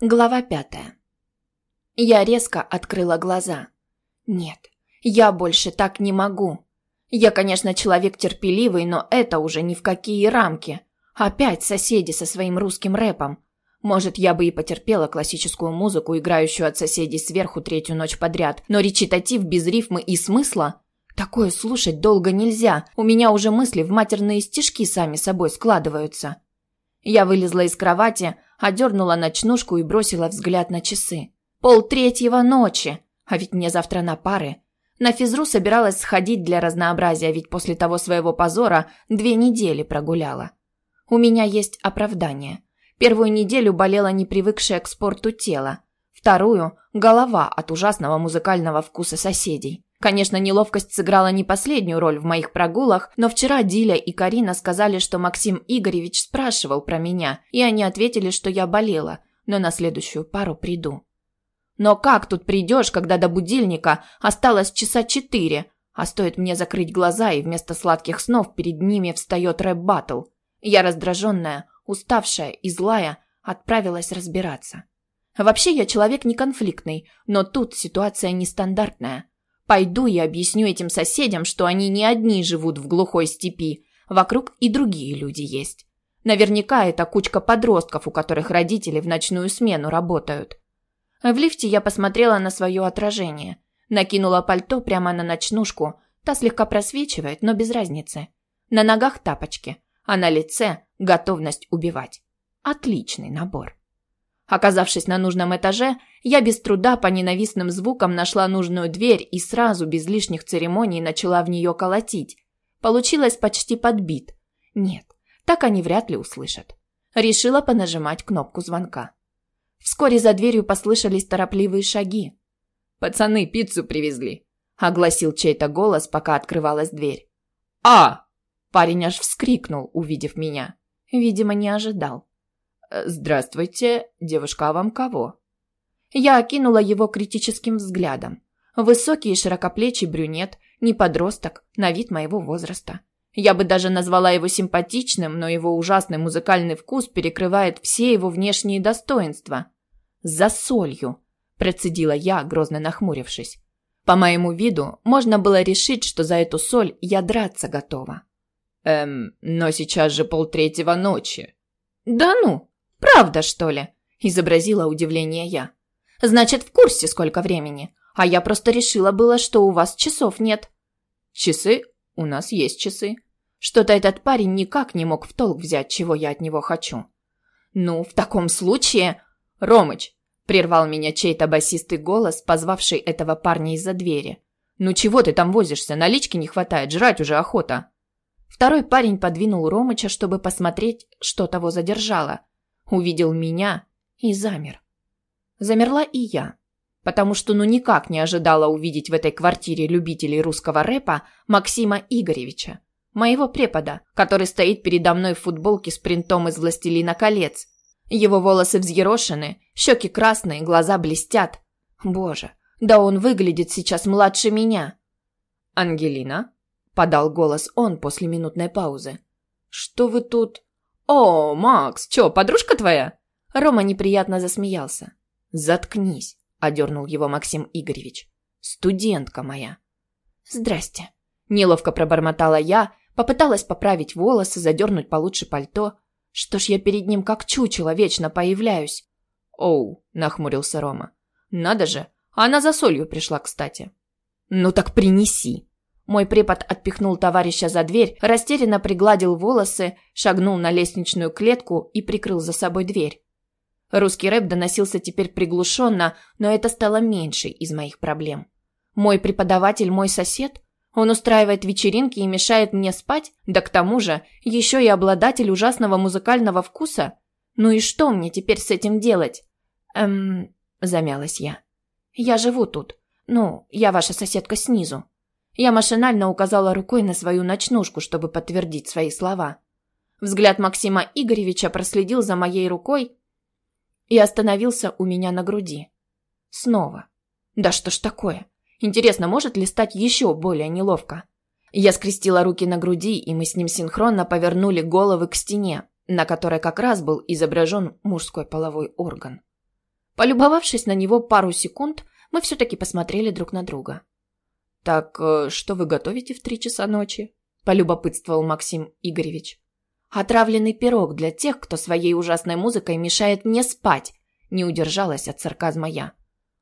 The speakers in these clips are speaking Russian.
Глава пятая. Я резко открыла глаза. Нет, я больше так не могу. Я, конечно, человек терпеливый, но это уже ни в какие рамки. Опять соседи со своим русским рэпом. Может, я бы и потерпела классическую музыку, играющую от соседей сверху третью ночь подряд, но речитатив без рифмы и смысла? Такое слушать долго нельзя. У меня уже мысли в матерные стишки сами собой складываются. Я вылезла из кровати, одернула ночнушку и бросила взгляд на часы. Пол третьего ночи, а ведь мне завтра на пары. На физру собиралась сходить для разнообразия, ведь после того своего позора две недели прогуляла. У меня есть оправдание. Первую неделю болела непривыкшая к спорту тело. Вторую – голова от ужасного музыкального вкуса соседей. Конечно, неловкость сыграла не последнюю роль в моих прогулах, но вчера Диля и Карина сказали, что Максим Игоревич спрашивал про меня, и они ответили, что я болела, но на следующую пару приду. Но как тут придешь, когда до будильника осталось часа четыре, а стоит мне закрыть глаза, и вместо сладких снов перед ними встает рэп-баттл. Я раздраженная, уставшая и злая отправилась разбираться. Вообще я человек не конфликтный, но тут ситуация нестандартная. Пойду и объясню этим соседям, что они не одни живут в глухой степи. Вокруг и другие люди есть. Наверняка это кучка подростков, у которых родители в ночную смену работают. В лифте я посмотрела на свое отражение. Накинула пальто прямо на ночнушку. Та слегка просвечивает, но без разницы. На ногах тапочки, а на лице готовность убивать. Отличный набор. Оказавшись на нужном этаже, я без труда по ненавистным звукам нашла нужную дверь и сразу, без лишних церемоний, начала в нее колотить. Получилось почти подбит. Нет, так они вряд ли услышат. Решила понажимать кнопку звонка. Вскоре за дверью послышались торопливые шаги. «Пацаны пиццу привезли», – огласил чей-то голос, пока открывалась дверь. «А!» – парень аж вскрикнул, увидев меня. Видимо, не ожидал. Э, «Здравствуйте, девушка, а вам кого?» Я окинула его критическим взглядом. Высокий и широкоплечий брюнет, не подросток, на вид моего возраста. Я бы даже назвала его симпатичным, но его ужасный музыкальный вкус перекрывает все его внешние достоинства. «За солью», – процедила я, грозно нахмурившись. По моему виду можно было решить, что за эту соль я драться готова. «Эм, но сейчас же полтретьего ночи». «Да ну!» «Правда, что ли?» – изобразила удивление я. «Значит, в курсе, сколько времени. А я просто решила было, что у вас часов нет». «Часы? У нас есть часы». Что-то этот парень никак не мог в толк взять, чего я от него хочу. «Ну, в таком случае...» «Ромыч!» – прервал меня чей-то басистый голос, позвавший этого парня из-за двери. «Ну чего ты там возишься? Налички не хватает, жрать уже охота». Второй парень подвинул Ромыча, чтобы посмотреть, что того задержало увидел меня и замер. Замерла и я, потому что ну никак не ожидала увидеть в этой квартире любителей русского рэпа Максима Игоревича, моего препода, который стоит передо мной в футболке с принтом из «Властелина колец». Его волосы взъерошены, щеки красные, глаза блестят. Боже, да он выглядит сейчас младше меня. «Ангелина?» – подал голос он после минутной паузы. «Что вы тут?» «О, Макс, чё, подружка твоя?» Рома неприятно засмеялся. «Заткнись», – одернул его Максим Игоревич. «Студентка моя». «Здрасте». Неловко пробормотала я, попыталась поправить волосы, задернуть получше пальто. Что ж я перед ним как чучело вечно появляюсь? «Оу», – нахмурился Рома. «Надо же, она за солью пришла, кстати». «Ну так принеси», мой препод отпихнул товарища за дверь, растерянно пригладил волосы, шагнул на лестничную клетку и прикрыл за собой дверь. Русский рэп доносился теперь приглушенно, но это стало меньшей из моих проблем. Мой преподаватель мой сосед? Он устраивает вечеринки и мешает мне спать? Да к тому же, еще и обладатель ужасного музыкального вкуса? Ну и что мне теперь с этим делать? Эм, замялась я. Я живу тут. Ну, я ваша соседка снизу. Я машинально указала рукой на свою ночнушку, чтобы подтвердить свои слова. Взгляд Максима Игоревича проследил за моей рукой и остановился у меня на груди. Снова. Да что ж такое? Интересно, может ли стать еще более неловко? Я скрестила руки на груди, и мы с ним синхронно повернули головы к стене, на которой как раз был изображен мужской половой орган. Полюбовавшись на него пару секунд, мы все-таки посмотрели друг на друга. «Так э, что вы готовите в три часа ночи?» – полюбопытствовал Максим Игоревич. «Отравленный пирог для тех, кто своей ужасной музыкой мешает мне спать», – не удержалась от сарказма я.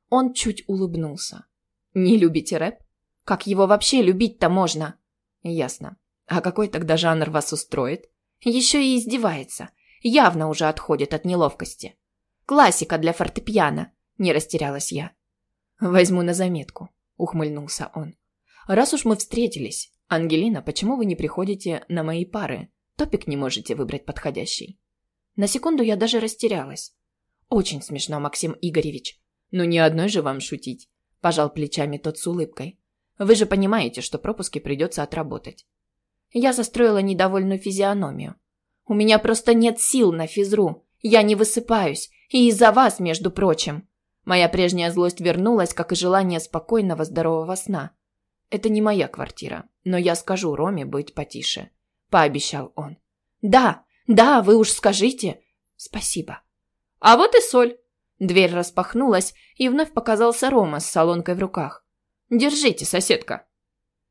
Он чуть улыбнулся. «Не любите рэп?» «Как его вообще любить-то можно?» «Ясно. А какой тогда жанр вас устроит?» «Еще и издевается. Явно уже отходит от неловкости. Классика для фортепиано», – не растерялась я. «Возьму на заметку», – ухмыльнулся он. «Раз уж мы встретились, Ангелина, почему вы не приходите на мои пары? Топик не можете выбрать подходящий». На секунду я даже растерялась. «Очень смешно, Максим Игоревич». «Ну не одной же вам шутить», – пожал плечами тот с улыбкой. «Вы же понимаете, что пропуски придется отработать». Я застроила недовольную физиономию. «У меня просто нет сил на физру. Я не высыпаюсь. И из-за вас, между прочим». Моя прежняя злость вернулась, как и желание спокойного, здорового сна. «Это не моя квартира, но я скажу Роме быть потише», – пообещал он. «Да, да, вы уж скажите». «Спасибо». «А вот и соль». Дверь распахнулась, и вновь показался Рома с солонкой в руках. «Держите, соседка».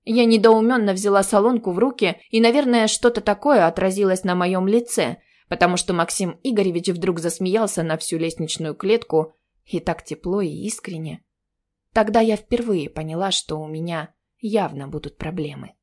Я недоуменно взяла солонку в руки, и, наверное, что-то такое отразилось на моем лице, потому что Максим Игоревич вдруг засмеялся на всю лестничную клетку и так тепло и искренне. Тогда я впервые поняла, что у меня явно будут проблемы.